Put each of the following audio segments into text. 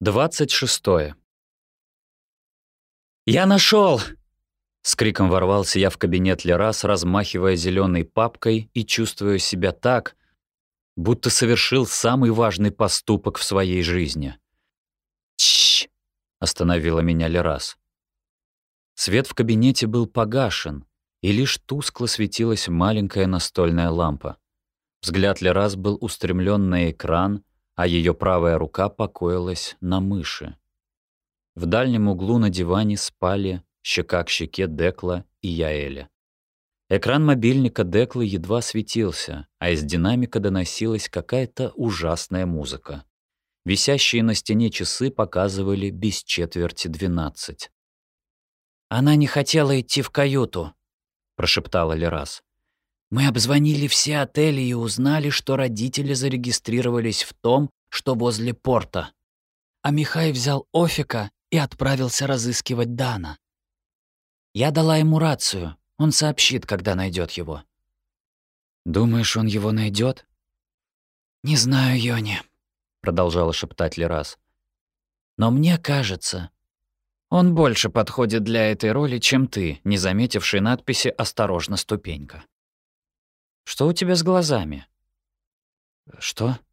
26. «Я нашел! С криком ворвался я в кабинет Лерас, размахивая зеленой папкой и чувствуя себя так, будто совершил самый важный поступок в своей жизни. «Чш!» — остановила меня Лерас. Свет в кабинете был погашен, и лишь тускло светилась маленькая настольная лампа. Взгляд Лерас был устремлен на экран, а ее правая рука покоилась на мыши. В дальнем углу на диване спали щека к щеке Декла и Яэля. Экран мобильника Деклы едва светился, а из динамика доносилась какая-то ужасная музыка. Висящие на стене часы показывали без четверти двенадцать. «Она не хотела идти в каюту», — прошептала Лерас. Мы обзвонили все отели и узнали, что родители зарегистрировались в том, что возле порта. А Михай взял Офика и отправился разыскивать Дана. Я дала ему рацию. Он сообщит, когда найдет его. Думаешь, он его найдет? Не знаю, Йони, продолжала шептать Лерас. Но мне кажется, он больше подходит для этой роли, чем ты, не заметивший надписи «Осторожно, ступенька». Что у тебя с глазами?» «Что?» —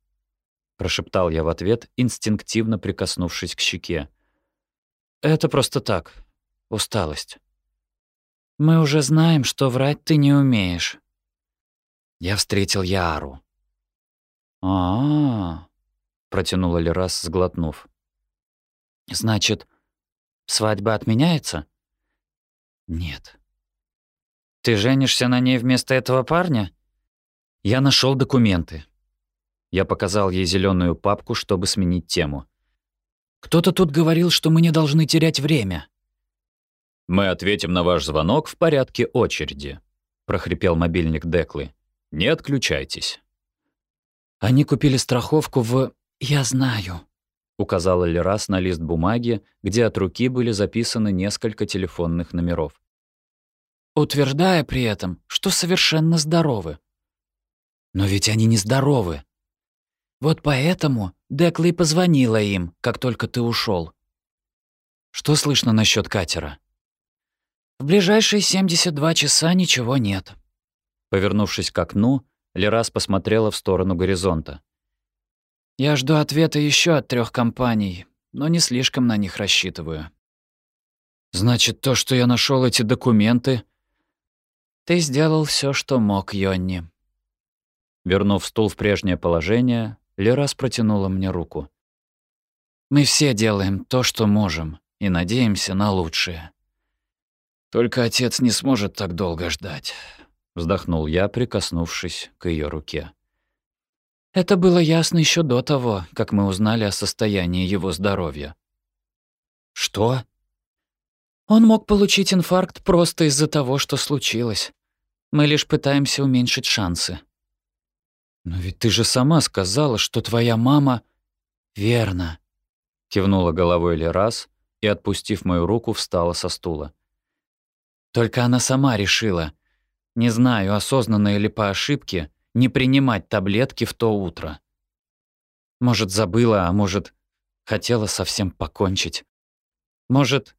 прошептал я в ответ, инстинктивно прикоснувшись к щеке. «Это просто так. Усталость». «Мы уже знаем, что врать ты не умеешь». Я встретил Яру. «А-а-а», — протянула Лерас, сглотнув. «Значит, свадьба отменяется?» «Нет». «Ты женишься на ней вместо этого парня?» Я нашел документы. Я показал ей зеленую папку, чтобы сменить тему. Кто-то тут говорил, что мы не должны терять время. Мы ответим на ваш звонок в порядке очереди, прохрипел мобильник Деклы. Не отключайтесь. Они купили страховку в «Я знаю», — указала Лерас на лист бумаги, где от руки были записаны несколько телефонных номеров. Утверждая при этом, что совершенно здоровы. Но ведь они нездоровы. Вот поэтому Декла и позвонила им, как только ты ушел. Что слышно насчет катера? В ближайшие 72 часа ничего нет. Повернувшись к окну, Лерас посмотрела в сторону горизонта. Я жду ответа еще от трех компаний, но не слишком на них рассчитываю. Значит, то, что я нашел эти документы... Ты сделал все, что мог, Йонни. Вернув стул в прежнее положение, Лерас протянула мне руку. «Мы все делаем то, что можем, и надеемся на лучшее. Только отец не сможет так долго ждать», — вздохнул я, прикоснувшись к ее руке. Это было ясно еще до того, как мы узнали о состоянии его здоровья. «Что?» Он мог получить инфаркт просто из-за того, что случилось. Мы лишь пытаемся уменьшить шансы. «Но ведь ты же сама сказала, что твоя мама...» «Верно», — кивнула головой Лерас и, отпустив мою руку, встала со стула. «Только она сама решила, не знаю, осознанно или по ошибке, не принимать таблетки в то утро. Может, забыла, а может, хотела совсем покончить. Может,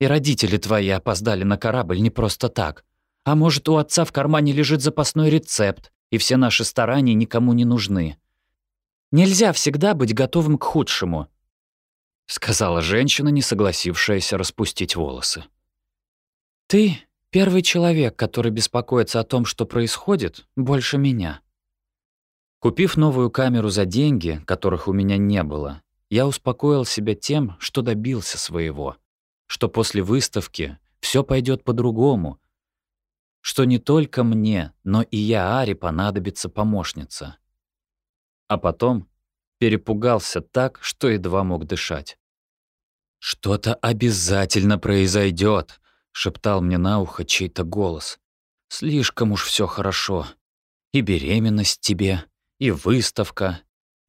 и родители твои опоздали на корабль не просто так. А может, у отца в кармане лежит запасной рецепт, и все наши старания никому не нужны. Нельзя всегда быть готовым к худшему», — сказала женщина, не согласившаяся распустить волосы. «Ты — первый человек, который беспокоится о том, что происходит, больше меня». Купив новую камеру за деньги, которых у меня не было, я успокоил себя тем, что добился своего, что после выставки все пойдет по-другому, что не только мне, но и я Аре понадобится помощница. А потом перепугался так, что едва мог дышать. «Что-то обязательно произойдет, шептал мне на ухо чей-то голос. «Слишком уж все хорошо. И беременность тебе, и выставка.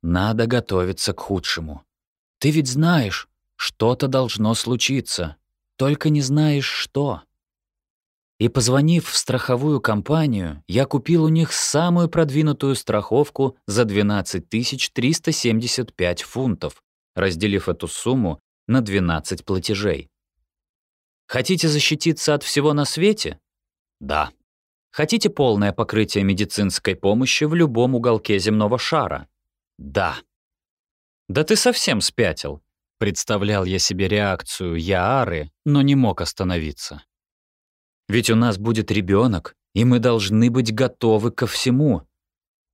Надо готовиться к худшему. Ты ведь знаешь, что-то должно случиться, только не знаешь, что». И позвонив в страховую компанию, я купил у них самую продвинутую страховку за 12 375 фунтов, разделив эту сумму на 12 платежей. Хотите защититься от всего на свете? Да. Хотите полное покрытие медицинской помощи в любом уголке земного шара? Да. Да ты совсем спятил. Представлял я себе реакцию Яары, но не мог остановиться. Ведь у нас будет ребенок, и мы должны быть готовы ко всему.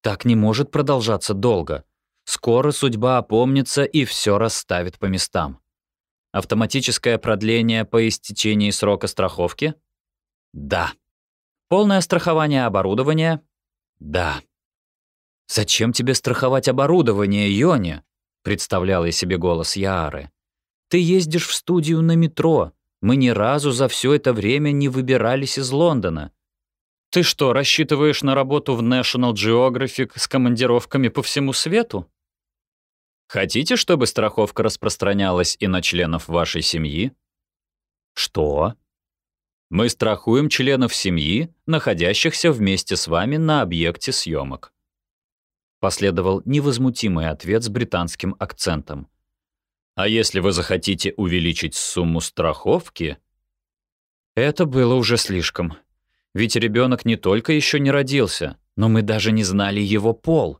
Так не может продолжаться долго. Скоро судьба опомнится и все расставит по местам. Автоматическое продление по истечении срока страховки? Да. Полное страхование оборудования? Да. «Зачем тебе страховать оборудование, Йони?» — представлял я себе голос Яары. «Ты ездишь в студию на метро. Мы ни разу за все это время не выбирались из Лондона. Ты что, рассчитываешь на работу в National Geographic с командировками по всему свету? Хотите, чтобы страховка распространялась и на членов вашей семьи? Что? Мы страхуем членов семьи, находящихся вместе с вами на объекте съемок. Последовал невозмутимый ответ с британским акцентом. А если вы захотите увеличить сумму страховки? Это было уже слишком. Ведь ребенок не только еще не родился, но мы даже не знали его пол.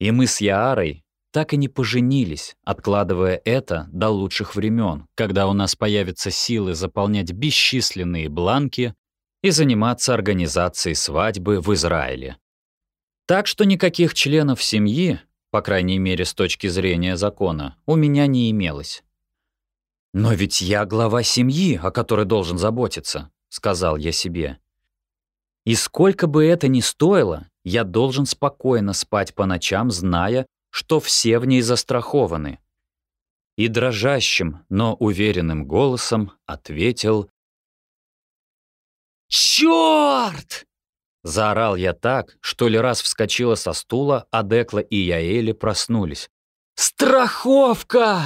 И мы с Яарой так и не поженились, откладывая это до лучших времен, когда у нас появятся силы заполнять бесчисленные бланки и заниматься организацией свадьбы в Израиле. Так что никаких членов семьи, по крайней мере с точки зрения закона, у меня не имелось. «Но ведь я глава семьи, о которой должен заботиться», — сказал я себе. И сколько бы это ни стоило, я должен спокойно спать по ночам, зная, что все в ней застрахованы. И дрожащим, но уверенным голосом ответил «Чёрт!» Заорал я так, что ли раз вскочила со стула, а Декла и Яэли проснулись. «Страховка!»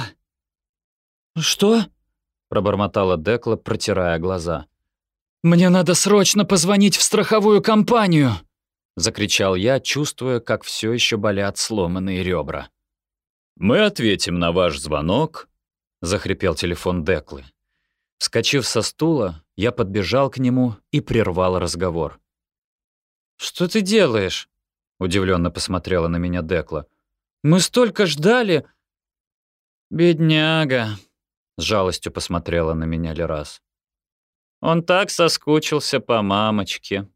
«Что?» — пробормотала Декла, протирая глаза. «Мне надо срочно позвонить в страховую компанию!» — закричал я, чувствуя, как все еще болят сломанные ребра. «Мы ответим на ваш звонок», — захрипел телефон Деклы. Вскочив со стула, я подбежал к нему и прервал разговор. «Что ты делаешь?» — удивленно посмотрела на меня Декла. «Мы столько ждали!» «Бедняга!» — с жалостью посмотрела на меня Лерас. Он так соскучился по мамочке.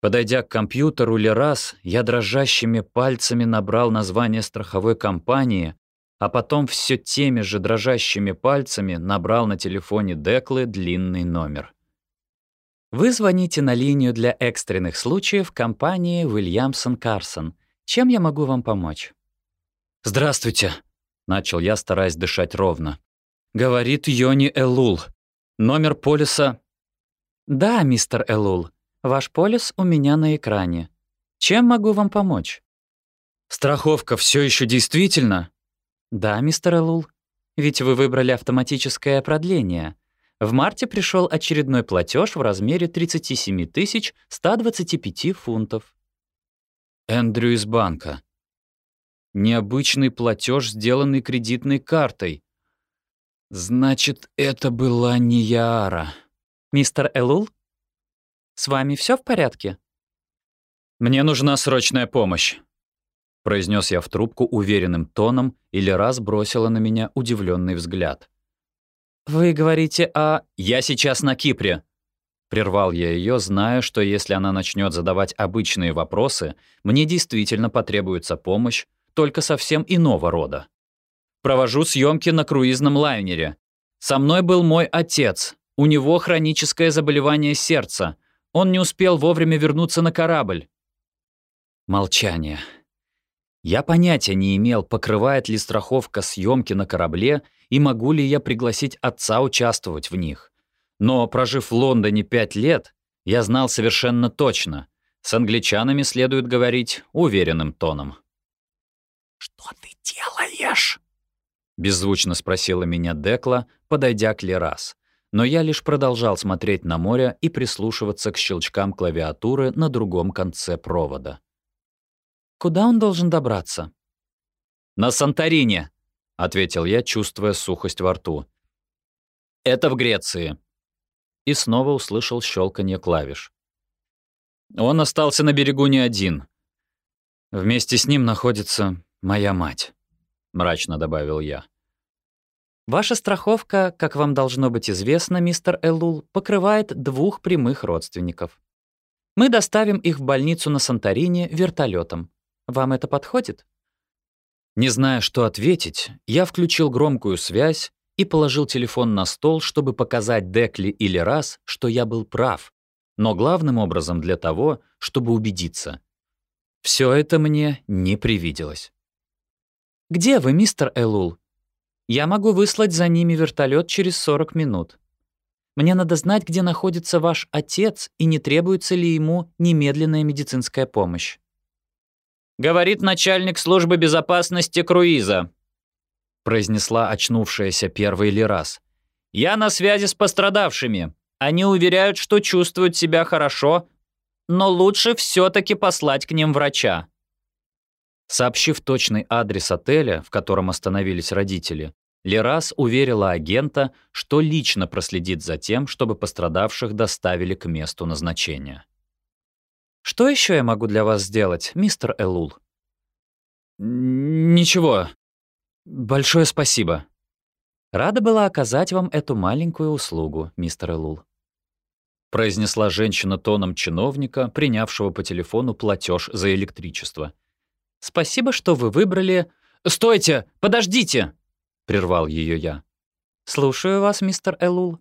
Подойдя к компьютеру Лерас, я дрожащими пальцами набрал название страховой компании, а потом все теми же дрожащими пальцами набрал на телефоне Деклы длинный номер. Вы звоните на линию для экстренных случаев компании Williamson Carson. Чем я могу вам помочь? «Здравствуйте», — начал я, стараясь дышать ровно. «Говорит Йони Элул. Номер полиса...» «Да, мистер Элул, ваш полис у меня на экране. Чем могу вам помочь?» «Страховка все еще действительно?» «Да, мистер Элул. Ведь вы выбрали автоматическое продление. В марте пришел очередной платеж в размере 37 125 фунтов». Эндрю из банка. Необычный платеж, сделанный кредитной картой. Значит, это была не Яара. Мистер Элул? С вами все в порядке? Мне нужна срочная помощь. Произнес я в трубку уверенным тоном, или раз бросила на меня удивленный взгляд. «Вы говорите о...» «Я сейчас на Кипре!» Прервал я ее, зная, что если она начнет задавать обычные вопросы, мне действительно потребуется помощь, только совсем иного рода. Провожу съемки на круизном лайнере. Со мной был мой отец. У него хроническое заболевание сердца. Он не успел вовремя вернуться на корабль. Молчание. Я понятия не имел, покрывает ли страховка съемки на корабле и могу ли я пригласить отца участвовать в них. Но, прожив в Лондоне пять лет, я знал совершенно точно. С англичанами следует говорить уверенным тоном. «Что ты делаешь?» Беззвучно спросила меня Декла, подойдя к Лерас. Но я лишь продолжал смотреть на море и прислушиваться к щелчкам клавиатуры на другом конце провода. «Куда он должен добраться?» «На Санторине!» — ответил я, чувствуя сухость во рту. «Это в Греции». И снова услышал щелканье клавиш. Он остался на берегу не один. Вместе с ним находится моя мать, мрачно добавил я. Ваша страховка, как вам должно быть известно, мистер Элул, покрывает двух прямых родственников. Мы доставим их в больницу на Санторини вертолетом. Вам это подходит? Не зная, что ответить, я включил громкую связь и положил телефон на стол, чтобы показать Декли или раз, что я был прав, но главным образом для того, чтобы убедиться. Все это мне не привиделось. «Где вы, мистер Элул? Я могу выслать за ними вертолет через 40 минут. Мне надо знать, где находится ваш отец и не требуется ли ему немедленная медицинская помощь». «Говорит начальник службы безопасности круиза», произнесла очнувшаяся первый ли. «Я на связи с пострадавшими. Они уверяют, что чувствуют себя хорошо, но лучше все-таки послать к ним врача. Сообщив точный адрес отеля, в котором остановились родители, Лерас уверила агента, что лично проследит за тем, чтобы пострадавших доставили к месту назначения. «Что еще я могу для вас сделать, мистер Элул?» «Ничего. Большое спасибо», Рада была оказать вам эту маленькую услугу, мистер Элул. Произнесла женщина тоном чиновника, принявшего по телефону платеж за электричество. Спасибо, что вы выбрали... Стойте! Подождите! Прервал ее я. Слушаю вас, мистер Элул.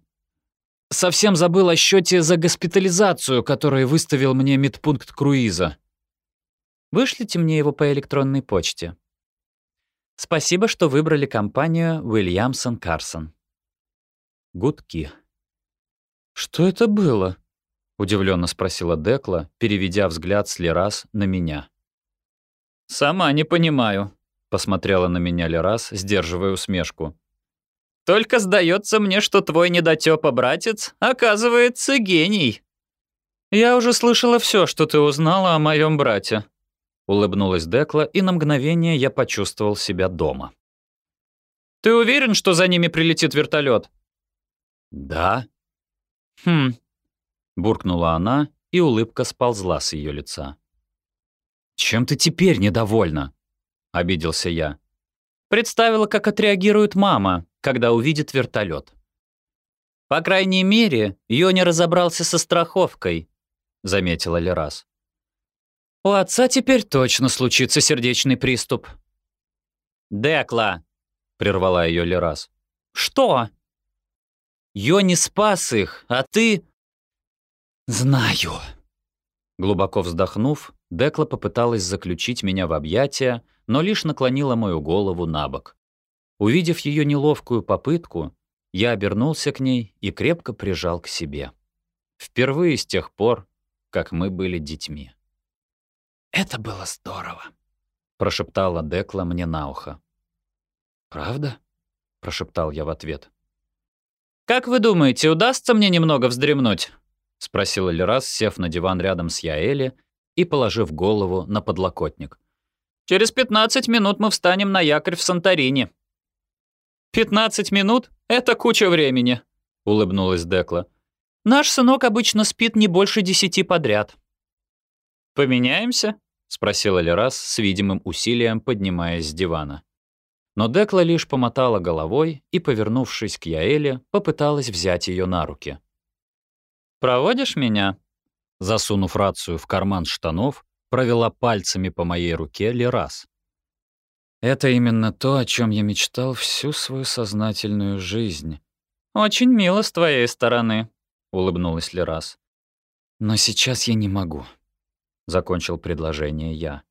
Совсем забыл о счете за госпитализацию, который выставил мне медпункт круиза. Вышлите мне его по электронной почте. Спасибо, что выбрали компанию Уильямсон Карсон. Гудки. «Что это было?» — удивленно спросила Декла, переведя взгляд с Лерас на меня. «Сама не понимаю», — посмотрела на меня Лерас, сдерживая усмешку. «Только сдается мне, что твой недотёпа-братец оказывается гений». «Я уже слышала все, что ты узнала о моем брате», Улыбнулась Декла, и на мгновение я почувствовал себя дома. «Ты уверен, что за ними прилетит вертолет? «Да». «Хм», — буркнула она, и улыбка сползла с ее лица. «Чем ты теперь недовольна?» — обиделся я. Представила, как отреагирует мама, когда увидит вертолет. «По крайней мере, не разобрался со страховкой», — заметила Лерас. У отца теперь точно случится сердечный приступ. «Декла!» — прервала ее Лерас. «Что?» «Ё не спас их, а ты...» «Знаю». Глубоко вздохнув, Декла попыталась заключить меня в объятия, но лишь наклонила мою голову на бок. Увидев ее неловкую попытку, я обернулся к ней и крепко прижал к себе. Впервые с тех пор, как мы были детьми. «Это было здорово», — прошептала Декла мне на ухо. «Правда?» — прошептал я в ответ. «Как вы думаете, удастся мне немного вздремнуть?» — спросил Эльрас, сев на диван рядом с Яэли и положив голову на подлокотник. «Через 15 минут мы встанем на якорь в Санторини». «15 минут? Это куча времени», — улыбнулась Декла. «Наш сынок обычно спит не больше десяти подряд». «Поменяемся?» — спросила Лерас с видимым усилием, поднимаясь с дивана. Но Декла лишь помотала головой и, повернувшись к Яэле, попыталась взять ее на руки. «Проводишь меня?» Засунув рацию в карман штанов, провела пальцами по моей руке Лерас. «Это именно то, о чем я мечтал всю свою сознательную жизнь». «Очень мило с твоей стороны», — улыбнулась Лерас. «Но сейчас я не могу. — закончил предложение я.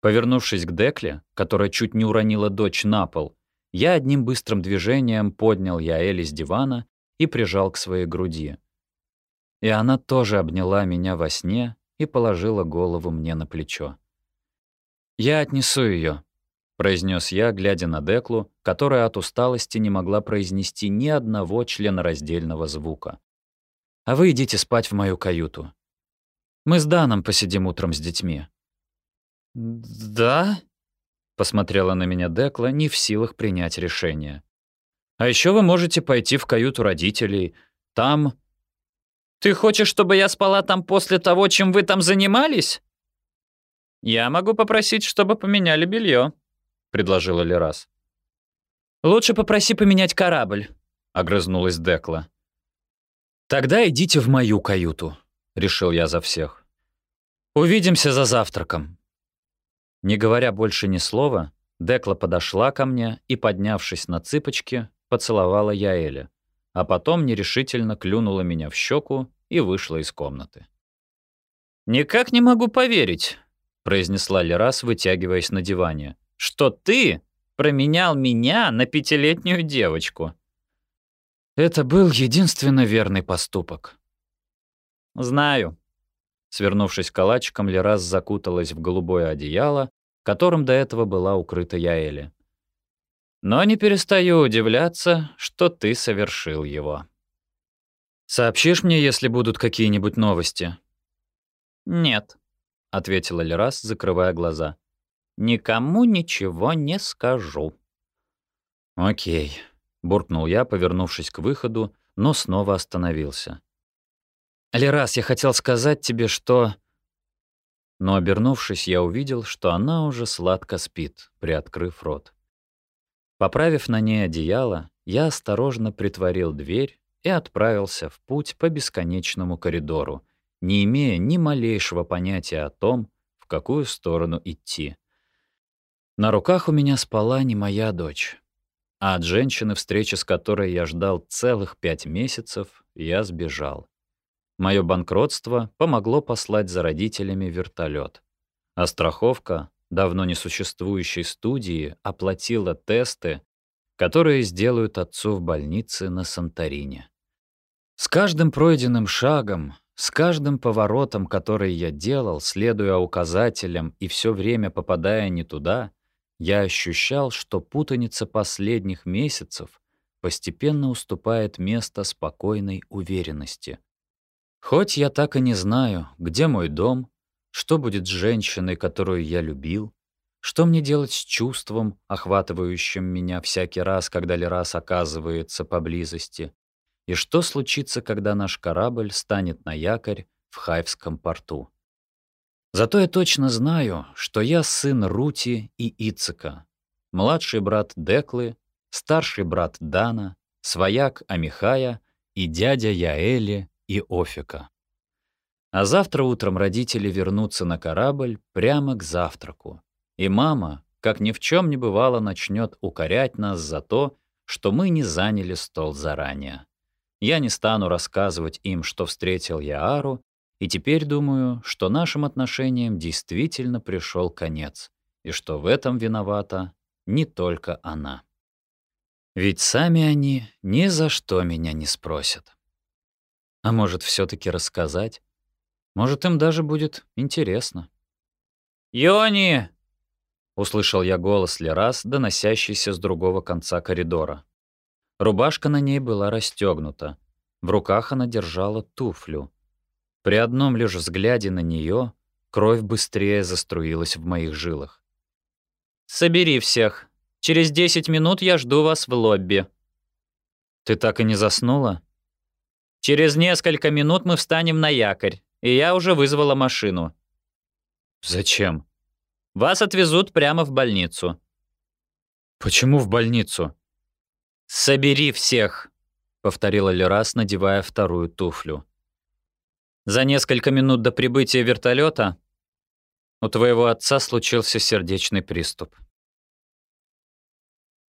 Повернувшись к Декле, которая чуть не уронила дочь на пол, я одним быстрым движением поднял Яэли с дивана и прижал к своей груди. И она тоже обняла меня во сне и положила голову мне на плечо. «Я отнесу ее, произнес я, глядя на Деклу, которая от усталости не могла произнести ни одного членораздельного звука. «А вы идите спать в мою каюту. Мы с Даном посидим утром с детьми». «Да?» — посмотрела на меня Декла, не в силах принять решение. «А еще вы можете пойти в каюту родителей. Там...» «Ты хочешь, чтобы я спала там после того, чем вы там занимались?» «Я могу попросить, чтобы поменяли белье», — предложила Лерас. «Лучше попроси поменять корабль», — огрызнулась Декла. «Тогда идите в мою каюту», — решил я за всех. «Увидимся за завтраком». Не говоря больше ни слова, Декла подошла ко мне и, поднявшись на цыпочки, поцеловала Яэля, а потом нерешительно клюнула меня в щеку и вышла из комнаты. «Никак не могу поверить», — произнесла Лерас, вытягиваясь на диване, «что ты променял меня на пятилетнюю девочку». Это был единственно верный поступок. «Знаю». Свернувшись калачиком, Лерас закуталась в голубое одеяло, которым до этого была укрыта Яэли. «Но не перестаю удивляться, что ты совершил его». «Сообщишь мне, если будут какие-нибудь новости?» «Нет», — ответила Лерас, закрывая глаза. Никому ничего не скажу». «Окей», — буркнул я, повернувшись к выходу, но снова остановился. «Лерас, я хотел сказать тебе, что...» Но, обернувшись, я увидел, что она уже сладко спит, приоткрыв рот. Поправив на ней одеяло, я осторожно притворил дверь и отправился в путь по бесконечному коридору, не имея ни малейшего понятия о том, в какую сторону идти. На руках у меня спала не моя дочь. А от женщины, встречи с которой я ждал целых пять месяцев, я сбежал. Мое банкротство помогло послать за родителями вертолет. А страховка давно несуществующей студии оплатила тесты, которые сделают отцу в больнице на Санторине. С каждым пройденным шагом, с каждым поворотом, который я делал, следуя указателям и все время попадая не туда — я ощущал, что путаница последних месяцев постепенно уступает место спокойной уверенности. Хоть я так и не знаю, где мой дом, что будет с женщиной, которую я любил, что мне делать с чувством, охватывающим меня всякий раз, когда Лерас оказывается поблизости, и что случится, когда наш корабль станет на якорь в Хайвском порту. Зато я точно знаю, что я сын Рути и Ицика, младший брат Деклы, старший брат Дана, свояк Амихая и дядя Яэли и Офика. А завтра утром родители вернутся на корабль прямо к завтраку. И мама, как ни в чем не бывало, начнет укорять нас за то, что мы не заняли стол заранее. Я не стану рассказывать им, что встретил я Ару и теперь думаю, что нашим отношениям действительно пришел конец, и что в этом виновата не только она. Ведь сами они ни за что меня не спросят. А может, все таки рассказать? Может, им даже будет интересно. «Йони!» — услышал я голос Лерас, доносящийся с другого конца коридора. Рубашка на ней была расстегнута. В руках она держала туфлю. При одном лишь взгляде на нее кровь быстрее заструилась в моих жилах. «Собери всех. Через 10 минут я жду вас в лобби». «Ты так и не заснула?» «Через несколько минут мы встанем на якорь, и я уже вызвала машину». «Зачем?» «Вас отвезут прямо в больницу». «Почему в больницу?» «Собери всех», — повторила Лерас, надевая вторую туфлю. За несколько минут до прибытия вертолета у твоего отца случился сердечный приступ.